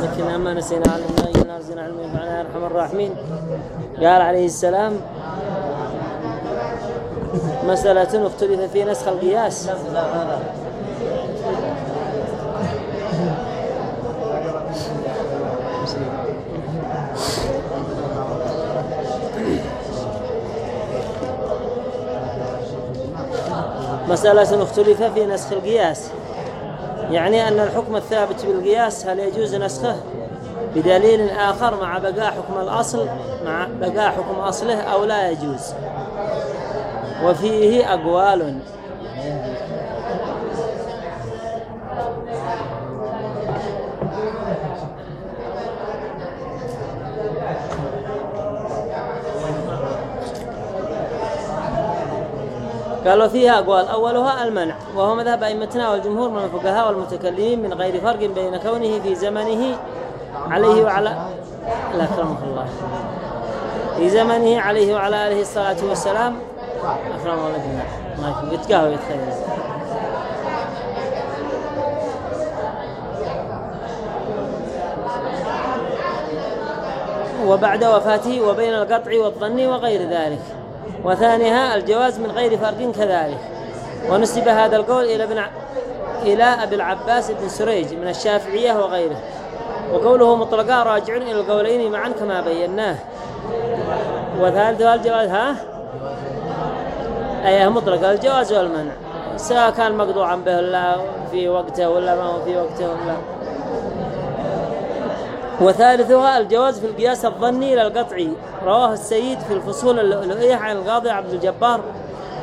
ذكرنا ما نسينا علمنا إنا أرزنا علما ينفعنا يا أرحم الراحمين. قال عليه السلام مسألة اختلف في نسخ القياس. مسألة اختلف في نسخ القياس. يعني أن الحكم الثابت بالقياس هل يجوز نسخه؟ بدليل آخر مع بقاء حكم الأصل مع بقاء حكم أصله أو لا يجوز. وفيه أقوال قالوا فيها أقوال أولها المنع وهو مذهب أئمتنا والجمهور من الفقهاء والمتكلمين من غير فرق بين كونه في زمنه عليه وعلى لا أكرمك الله. في زمنه عليه وعلى آله الصلاة والسلام. أكرم الله ما يتقهوى يتخيل وبعد وفاته وبين القطع والظن وغير ذلك. وثانيها الجواز من غير فرق كذلك. ونسب هذا القول إلى ابن. إلى أبي العباس بن سريج من الشافعية وغيره. وقوله مطلقا راجع إلى القولين معا كما بيناه. وثالثها الجواز ها؟ أيه مطلق الجواز والمنع. سواء كان مقطوعا به ولا في وقته ولا ما هو في وقته ولا. وثالثها الجواز في القياس الظني للقطعي رواه السيد في الفصول اللؤلؤية عن القاضي عبد الجبار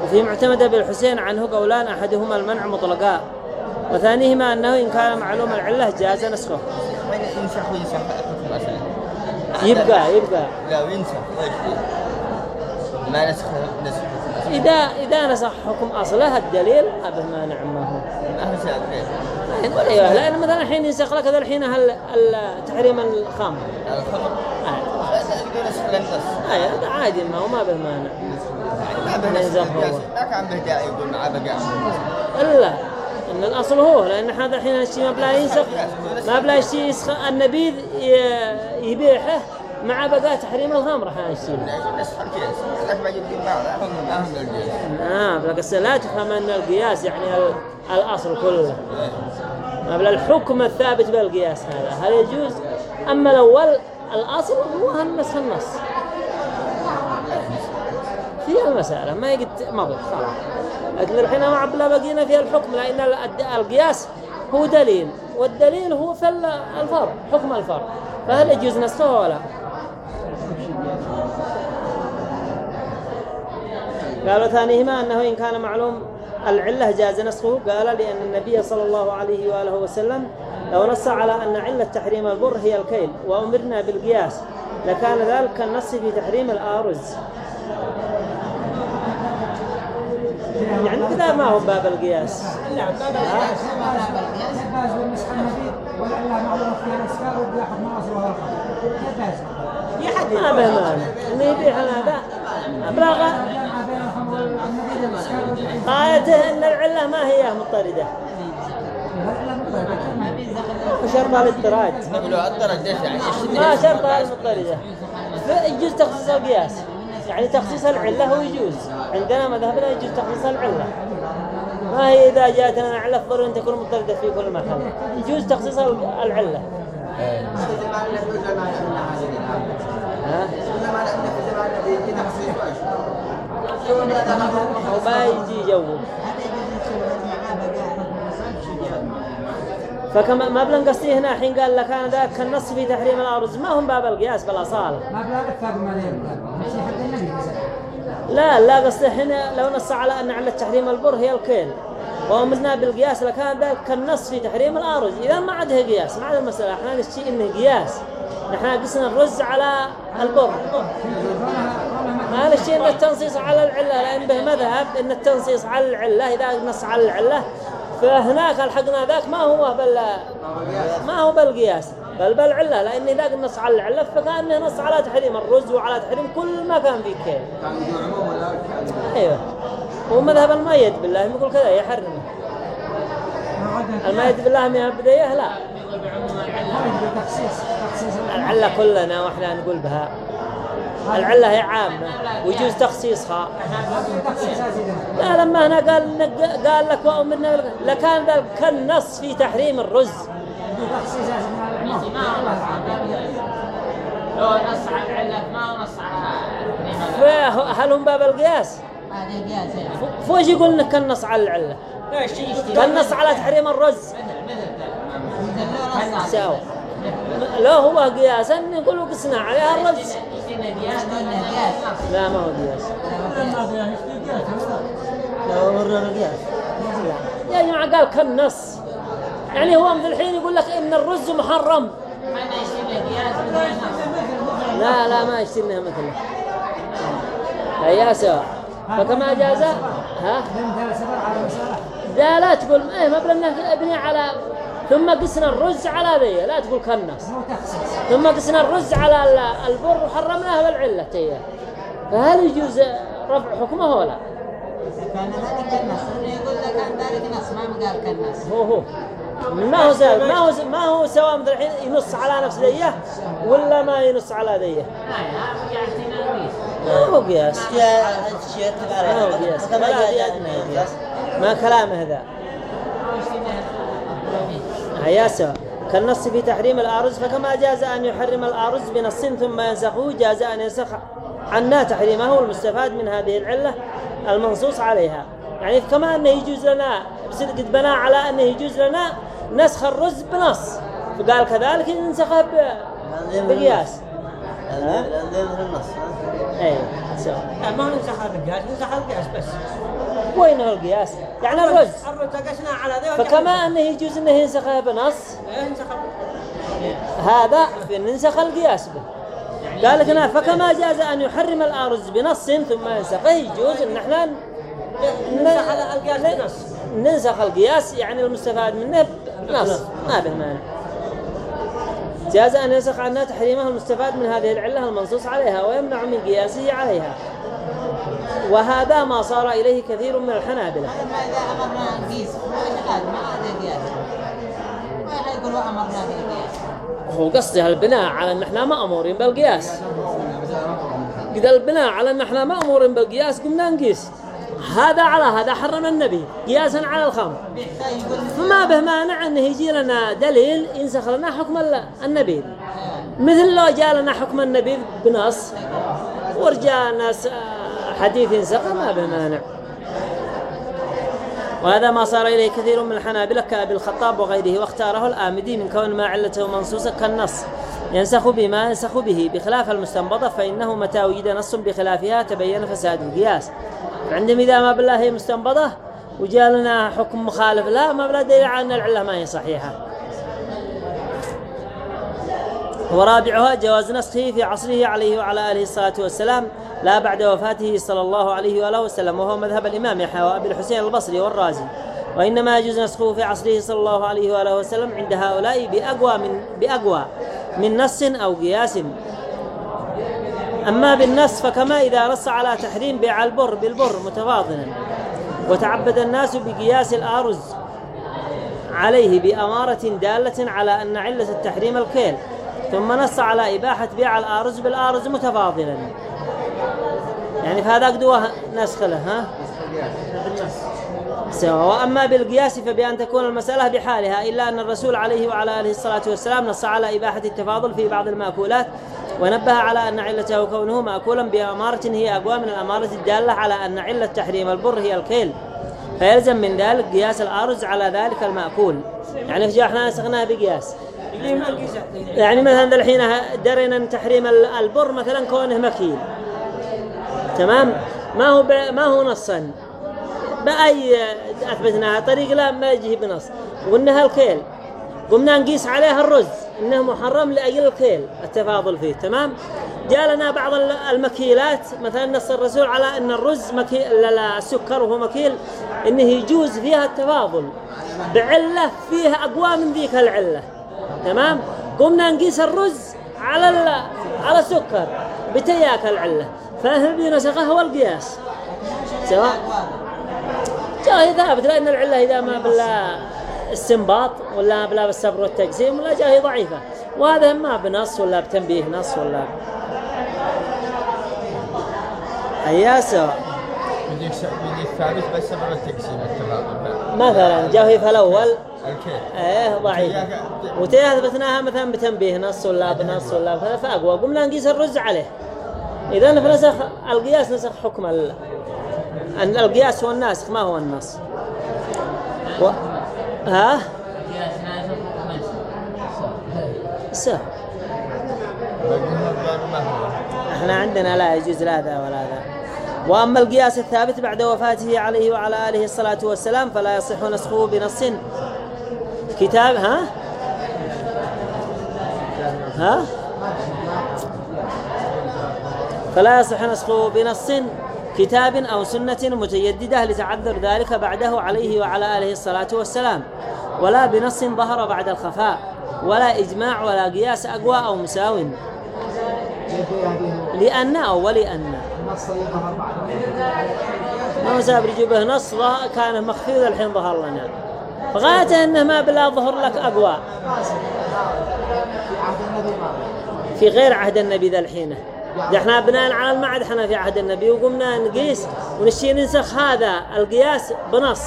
وفي معتمد بالحسين عنه قولان أحدهما المنع مطلقا. وثانيهما أنه إن كان معلوم العلة جاز نسخه. ينسخ وينسخ؟ حكم أصلا يبقى يبقى. لا وينسخ. ما نسخ نسخ. إذا إذا نسخ حكم أصله الدليل أبه ما نعم سهل كيف أيوه. لأن مثلا الحين ينسخ لك هذا الحين تحريم الخمر الخمر؟ آه. آه، عادي ما هو ما به مانع. ما كان به داعي يقول معاه بقى الا إن الأصل هو لأن هذا الحين الشيء ما بلا ينسخ ما بلا شيء النبيذ ي- يبيحه مع بقاء تحريم الخمر القياس نعم بس لا تفهم أن القياس يعني ال- الأصل كله. بلا الحكم الثابت بالقياس هذا. هل يجوز؟ أما الأول الأصل هو النسخ النص في المسألة ما يقد مضى خلاص. لكن الحين ما بلا بقينا في الحكم لأن ال- القياس هو دليل والدليل هو في ال- الفرع حكم الفرع فهل يجوز نسخه ولا قالوا ثانيهما أنه إن كان معلوم العلة جاز نسخه قال لأن النبي صلى الله عليه وآله وسلم لو نص على أن علة تحريم البر هي الكيل وأمرنا بالقياس لكان ذلك كالنص في تحريم الآرز. يعني كذا ما هو باب القياس. لا باب القياس الجواز والمسح النبيذ والعلة معروف فيها الاسفار اصل ولا جاز ما به مانع انه يبيح هذا ابلغ قايته إن العلة ما هي مضطردة. الدرجة يعني ما شرطها المضطردة يجوز تخصيص القياس. يعني تخصيص العلة هو يجوز. عندنا مذهبنا يجوز تخصيص العلة. ما هي إذا جاءتنا علة ضروري أن تكون مضطردة في كل مكان. يجوز تخصيص العلة. ها؟ وما يجي جوه فكما ما بلنقصيه هنا حين قال لك أنا ذاك النص في تحريم الأرز ما هم باب القياس بالأصالة ما ما لا لا لا قصده هنا لو نص على أن علة تحريم البر هي الكيل وأمرنا بالقياس لكان ذلك النص في تحريم الأرز إذا ما عاد هي قياس ما عاد المسألة إحنا نشتي إنه قياس. نحن قسنا الرز على البر. ما نشتي إن التنصيص على العلة لأن به مذهب إن التنصيص على العلة إذا نص على العلة فهناك الحقنا ذاك ما هو بال ما هو بالقياس بل بالعلة لأن إذا نص على العلة فكأنه نص على تحريم الرز وعلى تحريم كل ما كان فيه كيل. أيوه. هو مذهب المؤيد بالله يقول كذا يحرمه الماء يدب الله من البداية لا العلة كلنا وإحنا نقول بها. العلة هي عامة ويجوز تخصيصها. لا لما هنا قال قال لك وأمرنا لكان ذلك كالنص في تحريم الرز. لو نص على العلة ما نص على فهل هم باب القياس؟ فوش يقول انك كالنص على العلة؟ يشتري كالنص على تحريم الرز. مثل نص لو هو قياسا يقولوا قسنا عليها الرز لا ما هو قياس لا هو قياس يا جماعة قال كالنص يعني هو من الحين يقول لك ان الرز محرم مثل نص لا لا ما يشتريها مثله هيا سوا فكما جاز ها لا لا تقول إيه ما بلنا ابني على ثم قسنا الرز على ذي لا تقول تخصيص. ثم قسنا الرز على ال- البر وحرمناه بالعلة فهل يجوز رفع حكمه ولا؟ كان ذلك النص يقول لك كان ذلك نص ما قال كالنص هو هو. ما هو سواء ما هو ما هو سواء مثل الحين ينص على نفس ذيه ولا ما ينص على ذيه ما هو قياس. ما هو قياس. ما كلامه ذا هيا سواء كالنص في تحريم الأرز فكما جاز أن يحرم الآرز بنص ثم ينسخه جاز أن ينسخ عنا تحريمه المستفاد من هذه العلة المنصوص عليها. يعني كما أنه يجوز لنا بصدق بناء على أنه يجوز لنا نسخ الرز بنص فقال كذلك ننسخه بقياس. اي سواء ما هو ننسخ هذا القياس ننسخ القياس بس. وين هو القياس؟ يعني الرز الرز. قسنا على ذي فكما أنه يجوز أنه ينسخه بنص إيه، هذا في ننسخ القياس به. قال لك هنا فكما جاز أن يحرم الأرز بنص ثم ينسخه يجوز أن إحنا ننسخ القياس بنص. ننسخ القياس يعني المستفاد منه بنص. ما به مانع. جاز أن ينسخ عنا تحريمه المستفاد من هذه العلة المنصوص عليها ويمنع من قياسه عليها وهذا ما صار إليه كثير من الحنابلة هذا ما إذا أمرنا نقيس ما هذا ما هذا قياس ما يقولوا أمرنا بالقياس هو قصدها البناء على ان إحنا مأمورين بالقياس قد البناء على ان إحنا مأمورين بالقياس قمنا نقيس هذا على هذا حرم النبي. قياسا على الخمر فما به مانع انه يجي لنا دليل ينسخ لنا حكم ال- النبيذ مثل لو جاء لنا حكم النبيذ بنص ورجاء ناس آه، حديث ينسخ ما به مانع. وهذا ما صار إليه كثير من الحنابلة كأبي الخطاب وغيره واختاره الآمدي من كون ما علته منصوصا كالنص. ينسخ بما ينسخ به. بخلاف المستنبطة فإنه متى وجد نص بخلافها تبين فساد القياس. عندهم إذا ما بالله هي مستنبطة وجاء لنا حكم مخالف. لا ما بلا دليل على أن العلة ما هي صحيحة. ورابعها جواز نسخه في عصره عليه وعلى آله الصلاة والسلام لا بعد وفاته صلى الله عليه وآله وسلم وهو مذهب الإمام يحيى وأبي الحسين البصري والرازي. وإنما يجوز نسخه في عصره صلى الله عليه وآله وسلم عند هؤلاء بأقوى من بأقوى. من نص أو قياس. أما بالنص فكما إذا نص على تحريم بيع البر بالبر متفاضلا وتعبد الناس بقياس الآرز عليه بأمارة دالة على أن علة التحريم الكيل ثم نص على إباحة بيع الآرز بالآرز متفاضلا. يعني فهذا قدوة نسخ له ها؟ سواء وأما بالقياس فبأن تكون المسألة بحالها إلا أن الرسول عليه وعلى آله الصلاة والسلام نص على إباحة التفاضل في بعض المأكولات ونبه على أن علته كونه مأكولا بأمارة هي أقوى من الأمارة الدالة على أن علة تحريم البر هي الكيل فيلزم من ذلك قياس الأرز على ذلك المأكول. يعني في إحنا نسخناها بقياس؟ يعني مثلا الحين درينا أن تحريم ال- البر مثلا كونه مكيل. تمام؟ ما هو. ما هو نصا؟ بأي أثبتناها طريق لا ما يجي بنص. وإنها الكيل قمنا نقيس عليها الرز. إنه محرم لأجل الكيل التفاضل فيه. تمام؟ جاء لنا بعض ال- المكيلات. مثلا نص الرسول على أن الرز مكيل السكر وهو مكيل. إنه يجوز فيها التفاضل. بعلة فيها أقوى من ذيك العلة. تمام؟ قمنا نقيس الرز على. على السكر. بتياك العلة. فهذه نسخه هو القياس؟ سواء جاء ثابت لأن العلة إذا ما بالله بالاستنباط ولا بلا بالصبر والتجسيم ولا جاء هي ضعيفة. وهذا ما بنص ولا بتنبيه نص ولا أيا سواء يجيك س- يجيك ثابت بس التقسيم التفاضل مثلا جاء هي في الأول الكيف إيه ضعيفة. وتي اثبتناها مثلا بتنبيه نص ولا بنص ولا فأقوى. قمنا نقيس الرز عليه. إذا فنسخ القياس نسخ حكم القياس هو الناسخ ما هو النص؟ و... ها؟ سه بقولنا الضرب ما هو إحنا عندنا لا يجوز لا ذا ولا ذا. وأما القياس الثابت بعد وفاته عليه وعلى آله الصلاة والسلام فلا يصح نسخه بنص. كتاب ها؟ ها؟ فلا يصح نسخه بنص. كتاب أو سنة متجدده لتعذر ذلك بعده عليه وعلى آله الصلاة والسلام. ولا بنص ظهر بعد الخفاء ولا إجماع ولا قياس أقوى أو مساو. لأن أو ولأن. ما مسافر يجيب به؟ نص كان مخفي الحين ظهر لنا. فغايته أنه ما بلا ظهر لك أقوى. في غير عهد النبي ذا الحين. ده إحنا بناء على المعد إحنا في عهد النبي وقمنا نقيس ونشي ننسخ هذا القياس بنص.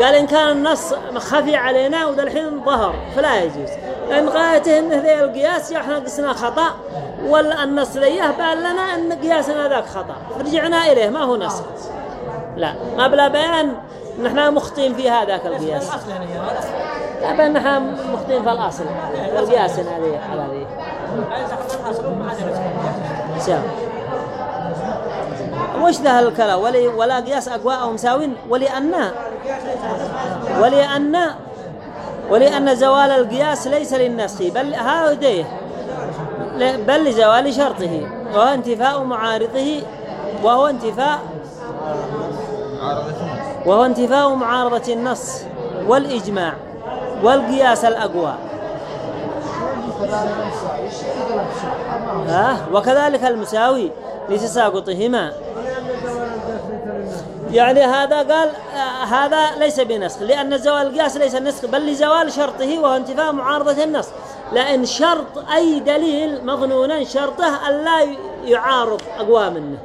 قال إن كان النص خفي علينا وذا الحين ظهر فلا يجوز. لأن غايته انه ذا القياس يا إحنا قسنا خطأ ولا النص ليه بان لنا إن قياسنا ذاك خطأ. فرجعنا إليه ما هو نص. لا ما بلا بيان نحن مخطئين في هذاك القياس. لا بان نحن مخطئين في الأصل القياس هذه على ذي سام وش ذا الكلام ولي ولا قياس أقوى أو مساوين. ولأن ولأن ولأن زوال القياس ليس للنسخ بل هذه بل لزوال شرطه وهو انتفاء معارضه وهو انتفاء وهو انتفاء معارضة النص والإجماع والقياس الأقوى. ها وكذلك المساوي لتساقطهما. يعني هذا قال آه، هذا ليس بنسخ لأن زوال القياس ليس النسخ بل لزوال شرطه وهو انتفاء معارضة النص لأن شرط أي دليل مظنونا شرطه ألا يعارض أقوى منه.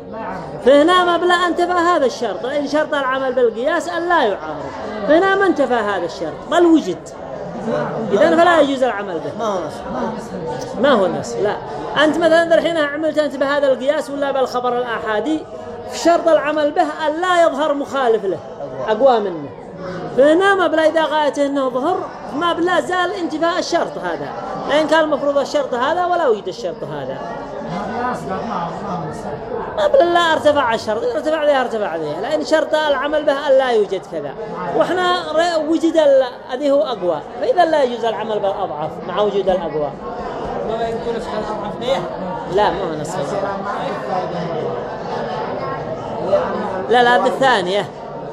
فهنا ما بلا انتفى هذا الشرط. لأن شرط العمل بالقياس ألا يعارض. فهنا ما انتفى هذا الشرط بل وجد. إذا فلا يجوز العمل به. ما هو نص ما هو النص لا. أنت مثلا الحين عملت أنت بهذا القياس ولا بالخبر الآحادي في شرط العمل به أن لا يظهر مخالف له أقوى منه. فهنا ما بلا إذا غايته أنه ظهر ما بلا زال انتفاء الشرط هذا. لأن كان المفروض الشرط هذا ولا وجد الشرط هذا. بلا لا ارتفع الشرط ارتفع ذي ارتفع ذي لأن شرط العمل به أن لا يوجد كذا. وإحنا وجد ال- هذه هو أقوى. فإذا لا يجوز العمل بالأضعف مع وجود الأقوى. ما يكون نسخ الأضعف ليه؟ لا ما هو نص لا لا هذه الثانية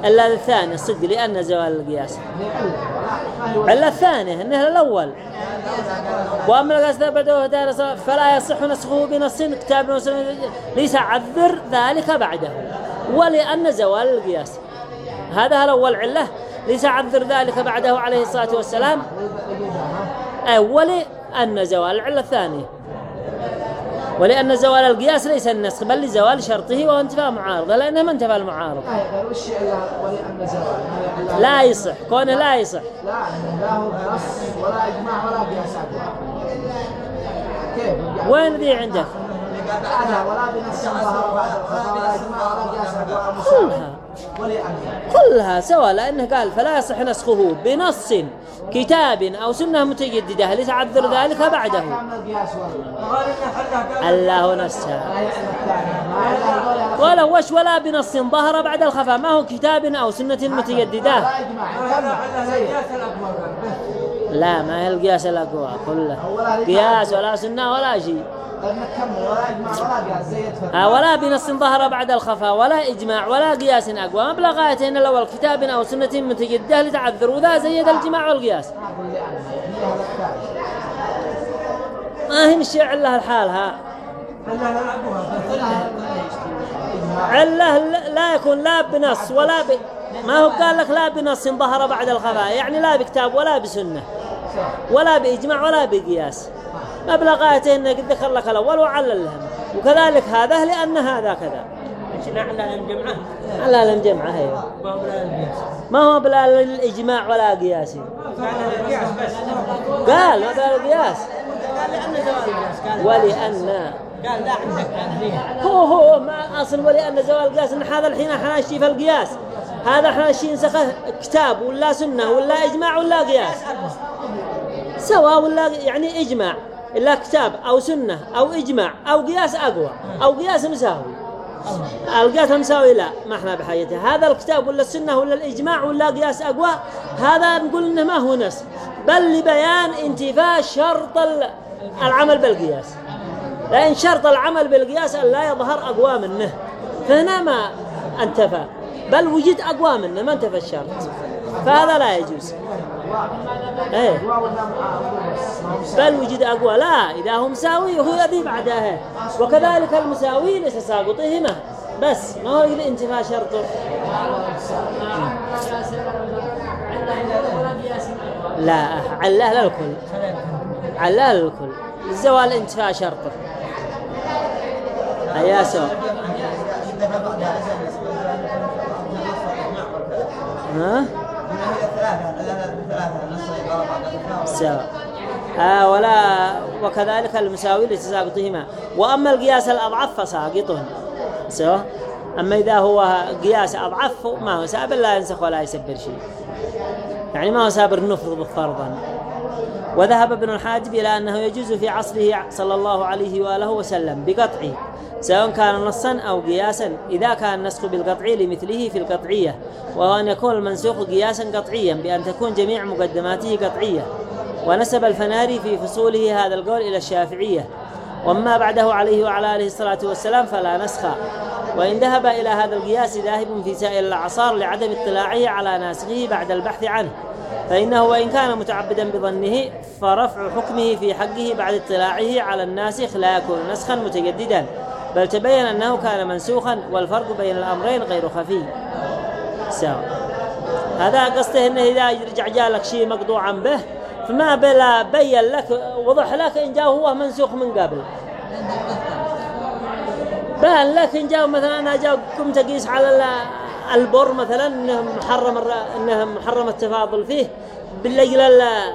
إلا الثانية صدق لأن زوال القياس. إلا الثانية إنها الأول. وأما القياس بعده دار صلاة فلا يصح نسخه بنص كتاب ليس عذر ذلك بعده. ولأن زوال القياس. هذا الأول علة. ليس عذر ذلك بعده عليه الصلاة والسلام. أول أن زوال العلة الثانية. ولأن زوال القياس ليس النسخ بل لزوال شرطه وهو انتفاء معارضة لأنه ما انتفى المعارض. غير وش إلا ولأن زوال؟ لا يصح كونه لا يصح. لا لا هو نص ولا إجماع ولا قياس. كيف؟ وين ذي عندك؟ ولا بنص ولا إجماع ولا قياس. كلها سواء لأنه قال فلا يصح نسخه بنص كتاب أو سنة متجددة لتعذر ذلك؟ بعده. الله هذول ولا وش ولا بنص ظهر بعد الخفاء ما هو كتاب أو سنة متجددة. لا ما هي القياس الأقوى كله قياس ولا سنة ولا شيء. آه، ولا بنص ظهر بعد الخفاء ولا إجماع ولا قياس أقوى. بلا إن الأول كتاب أو سنة متجدة لتعذر وذا زيد الجماع والقياس. ما هي مشي علة لحالها لا- لا يكون لا بنص ولا ب... ما هو قال لك لا بنص ظهر بعد الخفاء يعني لا بكتاب ولا بسنة ولا بإجماع ولا بقياس. مبلغاته انه قد ذكر لك الأول وعلل لهم وكذلك هذا لأن هذا كذا. عشان على الجمعة على الجمعة القياس ما هو بلا الإجماع ولا قياسي قال ما بلا القياس قال لأن زوال القياس قال ولأن. قال لا عندك هو هو ما أصل ولأن زوال القياس إن هذا الحين إحنا نشي في القياس. هذا إحنا نشي نسخه كتاب ولا سنة ولا إجماع ولا قياس. سواء ولا يعني إجماع. إلا كتاب أو سنة أو إجماع أو قياس أقوى أو قياس مساوي. القياس مساوي لا ما إحنا بحاجته هذا الكتاب ولا السنة ولا الإجماع ولا قياس أقوى هذا نقول إنه ما هو نص. بل لبيان انتفاء شرط ال- العمل بالقياس. لأن شرط العمل بالقياس أن لا يظهر أقوى منه. فهنا ما انتفى. بل وجد أقوى منه ما انتفى الشرط. فهذا لا يجوز. إيه. بل وجد أقوى. لا إذا هو مساوي هو يذي بعدها. وكذلك المساوي ليس ساقطهما. بس ما هو الانتفاء شرطه لا علاه للكل علاه للكل الزوال انتفاء شرطه هيا سو. ها؟ سواء آه ولا وكذلك المساوي لتساقطهما. وأما القياس الأضعف فساقط سواء أما إذا هو قياس أضعف ما هو سابر لا ينسخ ولا يسبر شيء. يعني ما هو سابر نفرض فرضا. وذهب ابن الحاجب إلى أنه يجوز في عصره صلى الله عليه وآله وسلم بقطعه سواء كان نصا أو قياسا إذا كان النسخ بالقطع لمثله في القطعية وهو أن يكون المنسوخ قياسا قطعيا بأن تكون جميع مقدماته قطعية. ونسب الفناري في فصوله هذا القول إلى الشافعية. وما بعده عليه وعلى آله الصلاة والسلام فلا نسخ. وإن ذهب إلى هذا القياس ذاهب في سائر الأعصار لعدم اطلاعه على ناسخه بعد البحث عنه. فإنه وإن كان متعبدا بظنه فرفع حكمه في حقه بعد اطلاعه على الناسخ لا يكون نسخا متجددا. بل تبين أنه كان منسوخا والفرق بين الأمرين غير خفي. سواء. هذا قصده أنه إذا رجع جالك شيء مقطوعا به فما بلا بين لك وضح لك إن جاء هو منسوخ من قبل. بان لك إن جاء مثلا جاء قمت أقيس على ال- البر مثلا إنه محرم إنه محرم التفاضل فيه. بالليل ال-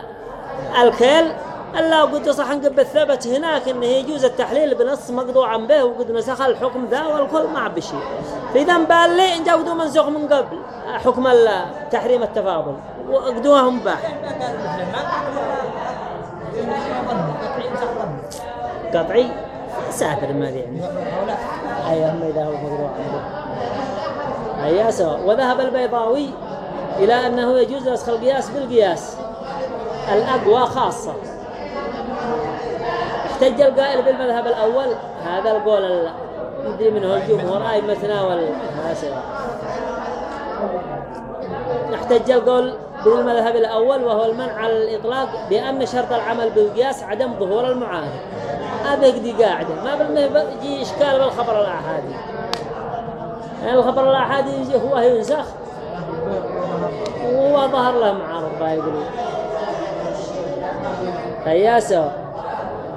الكيل. ألا وقد صح قد ثبت هناك إنه يجوز التحليل بنص مقطوعا به وقد نسخ الحكم ذا والكل ما بشيء. فاذا بان لي إن جاودوا منسوخ من قبل حكم تحريم التفاضل. وقدوها مباح قطعي ساتر ما ادري يعني أي هم إذا هو مقطوع أي سواء وذهب البيضاوي إلى أنه يجوز نسخ القياس بالقياس. الأقوى خاصة. احتج القائل بالمذهب الأول. هذا القول ال- يدري منه الجمهور ما سواء احتج القول بالمذهب الأول وهو المنع على الإطلاق بأن شرط العمل بالقياس عدم ظهور المعارض يقدي قاعدة ما بالمه يجي إشكال بالخبر الأحادي. يعني الخبر الأحادي يجي هو ينسخ وهو ظهر له معارض يقولون هيا سوا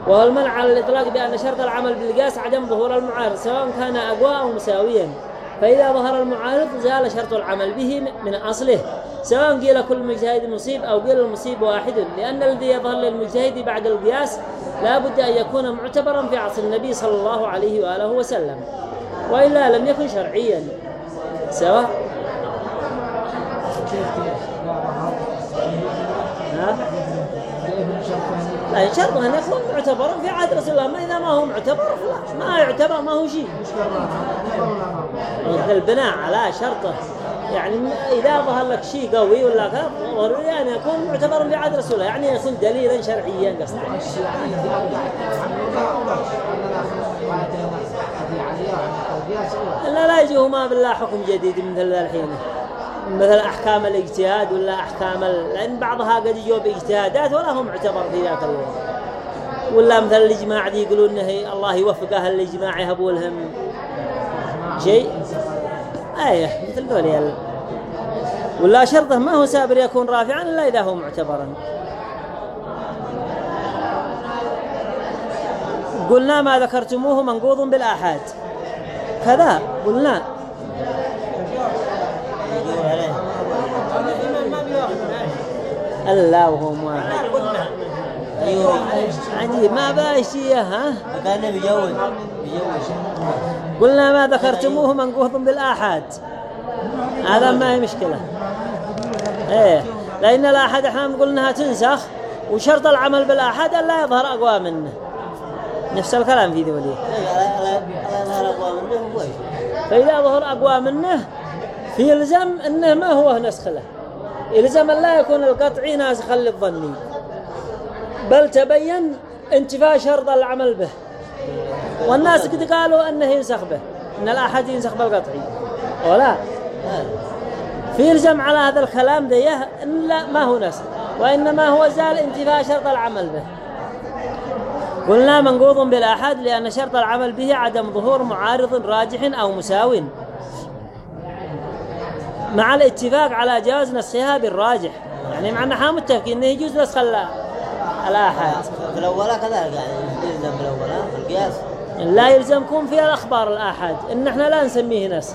وهو المنع على الإطلاق بأن شرط العمل بالقياس عدم ظهور المعارض سواء كان أقوى أو مساويا. فإذا ظهر المعارض زال شرط العمل به من أصله. سواء قيل كل مجتهد مصيب أو قيل المصيب واحد لأن الذي يظهر للمجتهد بعد القياس لا بد أن يكون معتبرا في عصر النبي صلى الله عليه وآله وسلم وإلا لم يكن شرعيا. سواء ها؟ لا شرط أن يكون معتبرا في عهد رسول الله ما إذا ما هو معتبر لا ما يعتبر ما هو شيء. البناء على شرطه. يعني إذا ظهر لك شيء قوي ولا ضروري أن يكون معتبرا في عهد رسول الله يعني يكون دليلا شرعيا قصده لا لا يجيه ما بالله حكم جديد مثل الحين. مثل أحكام الاجتهاد ولا أحكام ال... لأن بعضها قد يجوا باجتهادات ولا هو معتبر في ذاك اليوم ولا مثل الإجماع دي يقولون إنه الله يوفقه الإجماع يهبوا لهم شيء؟ آية مثل ذولي ال- ولا شرطه ما هو سابر يكون رافعا إلا إذا هو معتبرا. قلنا ما ذكرتموه منقوض بالآحاد. كذا قلنا. ألا وهو واحد. عجيب ما باشيه ها؟ كان بيجوز بيجوز قلنا ما ذكرتموه منقوض بالآحاد هذا ما هي مشكلة. إيه. لأن الآحاد إحنا نقول انها تنسخ وشرط العمل بالآحاد لا يظهر أقوى منه. نفس الكلام في إيه، هو إيش فإذا ظهر أقوى منه في يلزم أنه ما هو نسخ له. يلزم أن لا يكون القطعي ناسخا للظني. بل تبين انتفاء شرط العمل به. والناس قد قالوا أنه ينسخ به أن الأحد ينسخ بالقطعي ولا. في يلزم على هذا الكلام ذيه أن لا ما هو نسخ وإنما هو زال انتفاء شرط العمل به. قلنا منقوض بالآحاد لأن شرط العمل به عدم ظهور معارض راجح أو مساو. مع الاتفاق على جواز نسخها بالراجح. يعني مع أننا متفقين أنه يجوز نسخ ال- الآحاد في الأولى كذلك يعني في الأولى القياس لا يلزمكم في الأخبار الآحاد. إن إحنا لا نسميه نسخ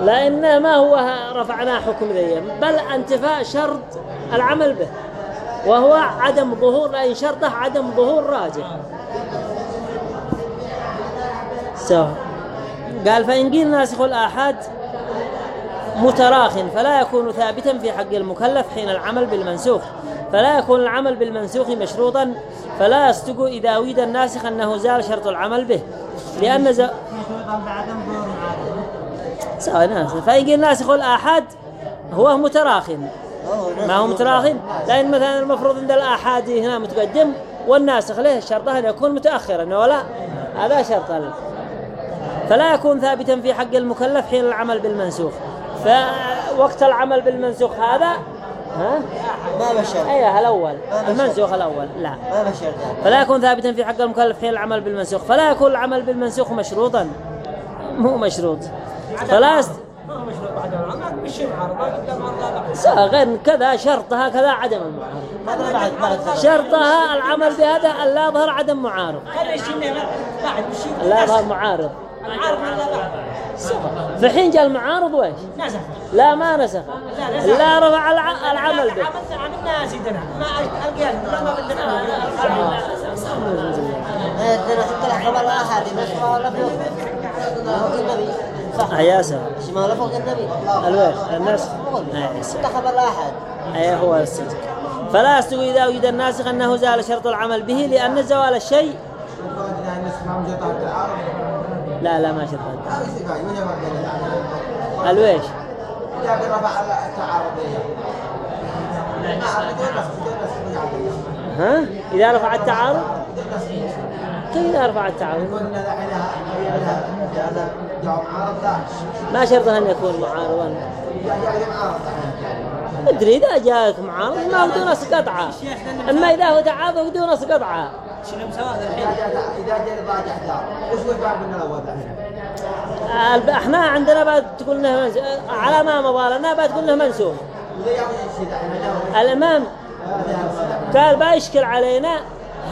لأن ما هو رفعناه حكم ذي. بل انتفاء شرط العمل به. وهو عدم ظهور لأن شرطه عدم ظهور راجح. سواء قال فإن قيل ناسخ الآحاد متراخ فلا يكون ثابتا في حق المكلف حين العمل بالمنسوخ. فلا يكون العمل بالمنسوخ مشروطا فلا يصدق إذا ويد الناسخ أنه زال شرط العمل به لأن ز... سواء ناسخ فإن قيل ناسخ الآحاد هو متراخ. ما هو متراخ؟ لأن مثلا المفروض عند الآحاد هنا متقدم والناسخ له شرطه أن يكون متأخرا ولا هذا شرط. فلا يكون ثابتا في حق المكلف حين العمل بالمنسوخ. فوقت العمل بالمنسوخ هذا ها؟ ما بشر إيه الأول. المنسوخ الأول. لا. ما بشر ذلك فلا يكون ثابتا في حق المكلف حين العمل بالمنسوخ. فلا يكون العمل بالمنسوخ مشروطا. مو مشروط. فلا سواء غير كذا شرطها كذا عدم المعارض. شرطها العمل بهذا لا يظهر عدم معارض. لا يظهر معارض. العارض ما في حين جاء المعارض ويش نزف لا ما نسخ لا، نسخ. رفع الع... العمل به. عملنا زيدنا. ما القياس لا ما بدنا. حتى فوق النبي صح يا سلام فوق النبي الويش الآخر أي هو الصدق فلا يستوي إذا وجد الناسخ أنه زال شرط العمل به لأن زوال الشيء لا لا ما شرط الويش ها؟ إذا رفع التعارض؟ كيف إذا رفع التعارض؟ ما شرط أن يكون معارضا. أدري إذا جاءك معارض ما هو دون قطعة أما إذا هو تعارض هو دون قطعة شنو مساواة الحين؟ الب- إحنا عندنا بعد تقول إنه منسوخ على ما مضى لنا بعد تقول إنه منسوخ الإمام قال بيشكل علينا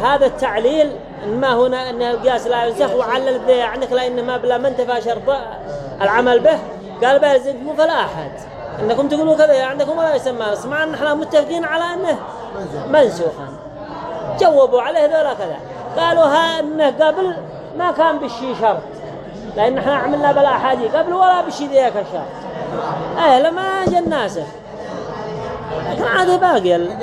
هذا التعليل ما هنا إن القياس لا ينسخ وعلل بذي عندك لأنه ما بلا ما انتفى شرط العمل به. قال بيلزمكم فلا أحد. إنكم تقولوا كذا عندكم ولا يسمى. نص مع إن إحنا متفقين على إنه منسوخا. جوبوا عليه ذولا كذا. قالوا ها انه قبل ما كان بالشي شرط. لأن إحنا عملنا بلا حاجة قبل ولا بالشي ذيك الشرط. إيه لما جاء الناسخ لكن عاد باقي. ال-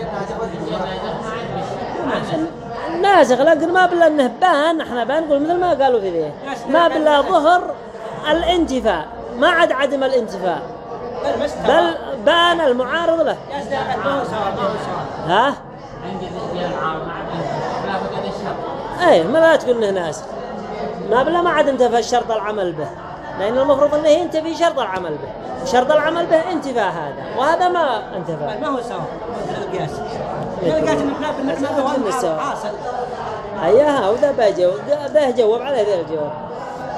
الناسخ لكن ما بلا إنه بان إحنا بنقول مثل ما قالوا في ذي. ما بلا ظهر الانتفاء. ما عاد عدم الانتفاء. بل بان المعارض له. ها؟ إيه ما لا تقول إنه ناسخ ما بلا ما عاد انتفى الشرط العمل به. لأن المفروض إنه ينتفي شرط العمل به. وشرط العمل به انتفاء هذا. وهذا ما انتفى ما هو سوا؟ القياس القياس سوا. حاصل. اياها وذا بيجاوب به جواب على ذا الجواب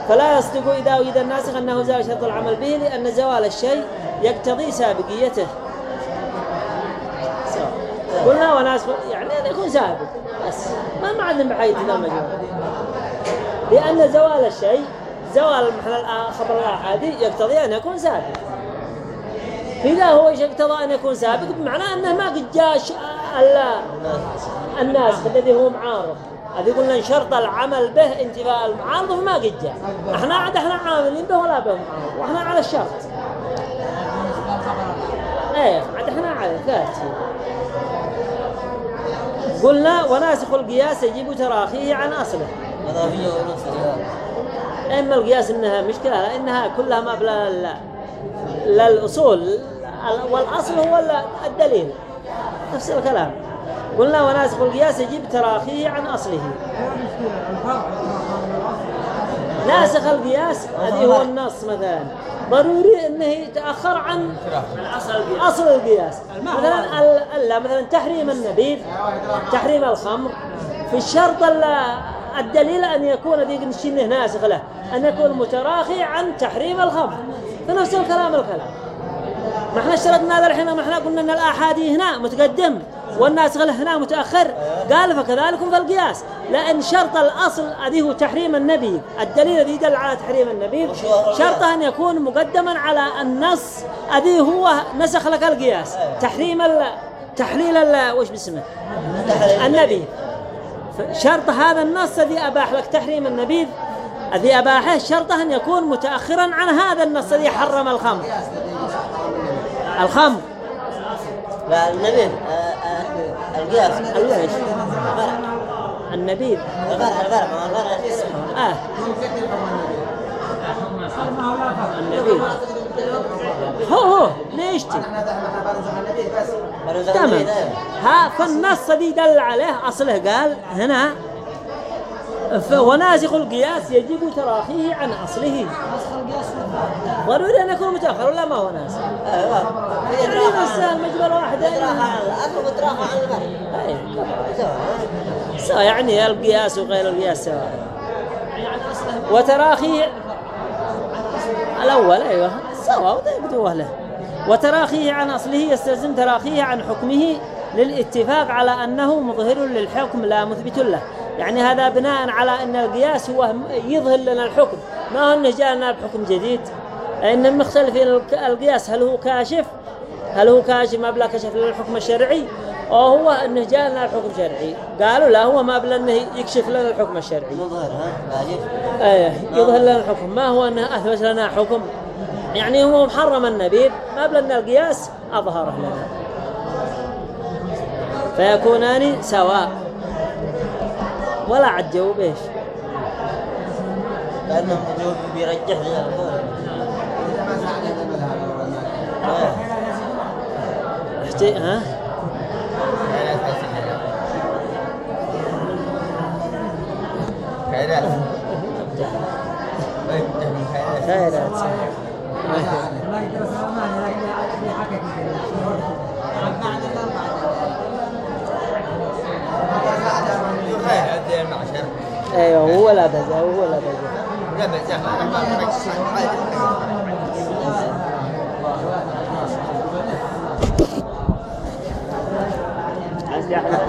فلا يصدق إذا وجد الناسخ أنه زال شرط العمل به لأن زوال الشيء يقتضي سابقيته. سواء. قلنا وناس يعني يكون سابق بس ما معلم بحيث ذا المجموع لأن زوال الشيء زوال محل الآ- خبر الآحادي يقتضي أن يكون سابق إذا هو يقتضى أن يكون سابق بمعنى أنه ما قد جاء ش- ال- الناس الذي هو معارض. هذه قلنا شرط العمل به انتفاء المعارض فما قد جاء. إحنا عاد إحنا عاملين به ولا به معارض. وإحنا على الشرط. إيه عاد إحنا على ثلاث قلنا وناسخ القياس يجب تراخيه عن ونص إما القياس إنها مشكلة لانها كلها مبنى لل- للاصول ال- والأصل هو ال- الدليل. نفس الكلام. قلنا وناسخ القياس يجب تراخيه عن أصله. ناسخ القياس الذي هو النص مثلا. ضروري إنه يتأخر عن اصل القياس. مثلا ال- ال- مثلا تحريم النبيذ تحريم الخمر في الشرط ال- الدليل أن يكون ذيك الشيء ناسخ له أن يكون متراخي عن تحريم الخمر. فنفس الكلام الكلام. ما إحنا اشترطنا هذا الحين ما إحنا قلنا إن الاحادي هنا متقدم والناسخ له هنا متأخر. قال فكذلك في القياس. لأن شرط الأصل الذي هو تحريم النبي الدليل الذي يدل على تحريم النبي شرطه أن يكون مقدما على النص الذي هو نسخ لك القياس. تحريم ال تحليل ال وش باسمه؟ النبي. شرط هذا النص الذي أباح لك تحريم النبيذ الذي أباحه شرطه أن يكون متأخرا عن هذا النص الذي حرم الخمر. الخمر. لا النبي القياس النبيذ هو آه النبيذ هو هو ليش تي تمام ها فالنص الذي دل عليه أصله قال هنا وناسخ القياس يجب تراخيه عن أصله ضروري أن يكون متأخر ولا ما هو ناسخ يعني بس المجبر واحدة يتراخى عن الأصل ويتراخى عن الفرع أي، سواء. يعني القياس وغير القياس سواء. وتراخيه الأول أيوه. سواء وتقدوه له. وتراخيه عن أصله يستلزم تراخيه عن حكمه للاتفاق على أنه مظهر للحكم لا مثبت له. يعني هذا بناء على أن القياس هو يظهر لنا الحكم. ما هو أنه جاءنا بحكم جديد. إن مختلفين. الك- القياس هل هو كاشف؟ هل هو كاشف؟ ما بلا كشف لنا الحكم الشرعي. أو هو أنه جاء لنا الحكم الشرعي قالوا لا هو ما بلا أنه يكشف لنا الحكم الشرعي. مظهر ها؟ إيه يظهر لنا الحكم. ما هو إنه أثبت لنا حكم؟ يعني هو محرم النبيذ. ما بل إن القياس أظهره لنا. فيكونان سواء. ولا عجوا بيش. لأنه بيرجح لنا القول احتي... ها؟ خيرات. خيرات. أيوه هو لا بزا هو لا بس عندي أحمد